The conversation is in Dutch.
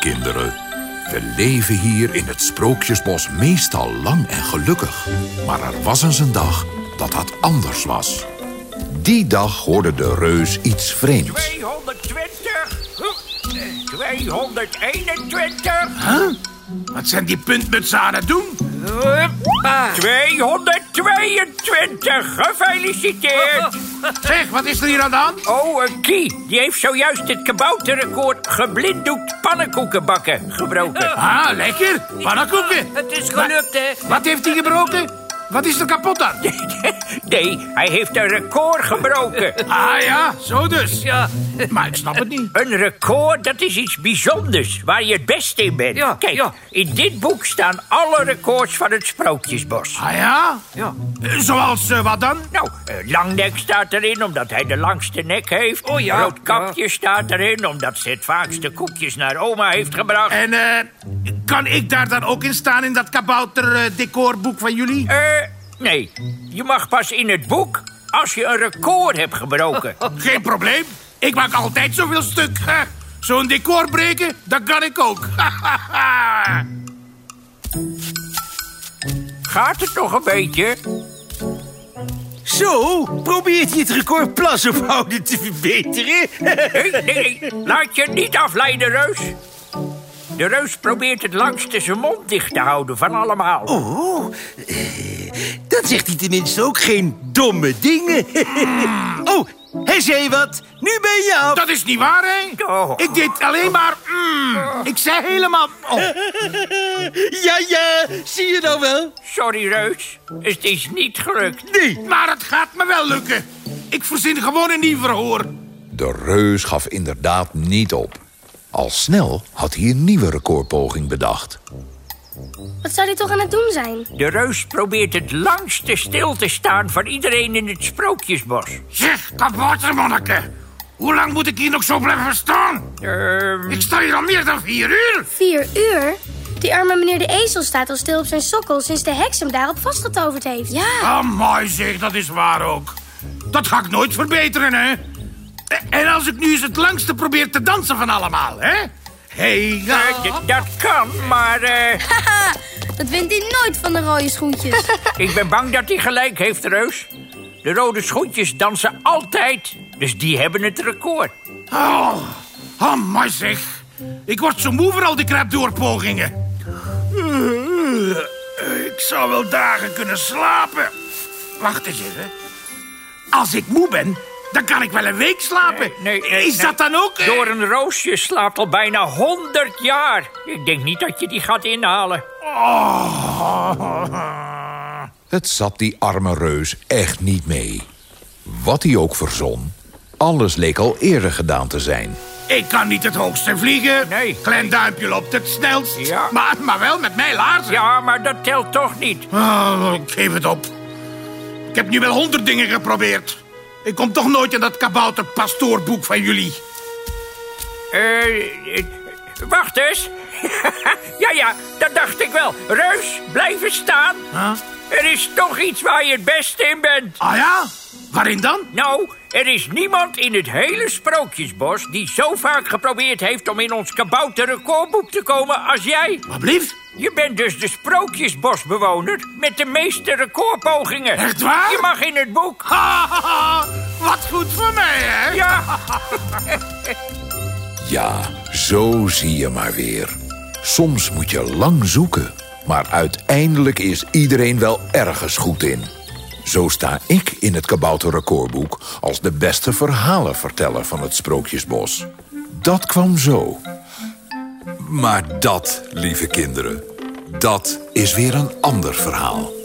Kinderen. We leven hier in het Sprookjesbos meestal lang en gelukkig. Maar er was eens een dag dat dat anders was. Die dag hoorde de reus iets vreemds. 220. Huh, 221. Huh? Wat zijn die puntmutsen aan het doen? Huppa. 222. Gefeliciteerd. Zeg, wat is er hier aan de hand? Oh, een Kie. Die heeft zojuist het kabouterrecord geblinddoekt pannenkoeken bakken gebroken. Ah, lekker. Pannenkoeken. Het is gelukt, hè? Wat heeft hij gebroken? Wat is er kapot aan? Nee, hij heeft een record gebroken. Ah ja, zo dus. Ja. Maar ik snap het niet. Een record, dat is iets bijzonders, waar je het beste in bent. Ja, Kijk, ja. in dit boek staan alle records van het Sprookjesbos. Ah ja? Ja. Eh, Zoals eh, wat dan? Nou, eh, Langnek staat erin omdat hij de langste nek heeft. Oh ja, Roodkapje staat erin omdat ze het vaakste koekjes naar oma heeft gebracht. En eh, kan ik daar dan ook in staan in dat kabouter eh, decorboek van jullie? Eh, nee. Je mag pas in het boek als je een record hebt gebroken. Geen probleem. Ik maak altijd zoveel stuk. Zo'n decor breken, dat kan ik ook. Gaat het nog een beetje? Zo, probeert hij het record plas ophouden te verbeteren? Nee, nee, nee. Laat je niet afleiden, Reus. De reus probeert het langste zijn mond dicht te houden van allemaal. Oh, eh, dan zegt hij tenminste ook geen domme dingen. oh, hij zei wat. Nu ben je af. Dat is niet waar, hè? Oh. Ik deed alleen maar... mm. Ik zei helemaal... Oh. Ja, ja, zie je nou wel? Sorry, Reus. Het is niet gelukt. Nee. Maar het gaat me wel lukken. Ik verzin gewoon een nieuw verhoor. De reus gaf inderdaad niet op. Al snel had hij een nieuwe recordpoging bedacht. Wat zou hij toch aan het doen zijn? De reus probeert het langste stil te staan van iedereen in het sprookjesbos. Zeg, kaboutermanneke. Hoe lang moet ik hier nog zo blijven staan? Ehm, Ik sta hier al meer dan vier uur. Vier uur? Die arme meneer de ezel staat al stil op zijn sokkel sinds de heks hem daarop vastgetoverd heeft. Ja. Amai zeg, dat is waar ook. Dat ga ik nooit verbeteren, hè? En als ik nu eens het langste probeer te dansen van allemaal, hè? Hey, ja. eh, dat kan, maar eh, Haha, dat wint hij nooit van de rode schoentjes. ik ben bang dat hij gelijk heeft, Reus. De rode schoentjes dansen altijd, dus die hebben het record. Oh, amai zeg. Ik word zo moe voor al die krap doorpogingen. Ik zou wel dagen kunnen slapen. Wacht eens even. Als ik moe ben, dan kan ik wel een week slapen. Nee, nee, is nee. dat dan ook? eh? Door een roosje slaapt al bijna 100 jaar. Ik denk niet dat je die gaat inhalen. Oh. Het zat die arme reus echt niet mee. Wat hij ook verzon, alles leek al eerder gedaan te zijn. Ik kan niet het hoogste vliegen. Nee. Klein duimpje loopt het snelst. Ja. Maar, maar wel met mijn laarzen. Ja, maar dat telt toch niet. Oh, ik geef het op. Ik heb nu wel honderd dingen geprobeerd. Ik kom toch nooit in dat kabouter pastoorboek van jullie. Eh, wacht eens. ja, ja, dat dacht ik wel. Reus, blijven staan. Huh? Er is toch iets waar je het beste in bent. Ah ja? Waarin dan? Nou, er is niemand in het hele Sprookjesbos... die zo vaak geprobeerd heeft om in ons kabouterrecordboek te komen als jij. Wat blieft? Je bent dus de Sprookjesbosbewoner met de meeste recordpogingen. Echt waar? Je mag in het boek. Wat goed voor mij, hè? Ja, Ja, zo zie je maar weer. Soms moet je lang zoeken, maar uiteindelijk is iedereen wel ergens goed in. Zo sta ik in het kabouterrecordboek als de beste verhalenverteller van het Sprookjesbos. Dat kwam zo. Maar dat, lieve kinderen, dat is weer een ander verhaal.